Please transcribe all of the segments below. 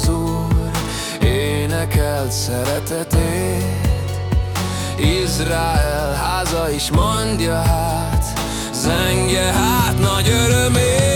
az Úr énekelt szeretetét. Izrael háza is mondja hát, zengje hát nagy örömét.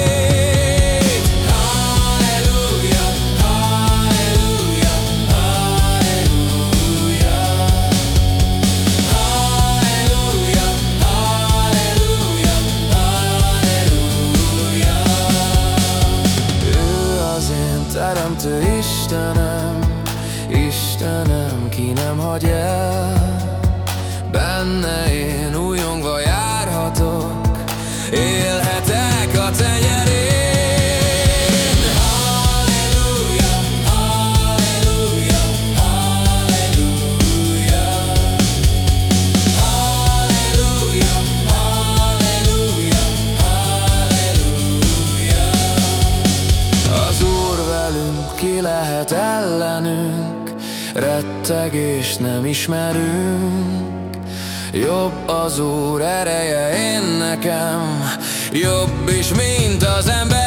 Teremtő Istenem, Istenem, ki nem hagy el lehet ellenünk Rettegést nem ismerünk. Jobb az Úr ereje én nekem Jobb is, mint az ember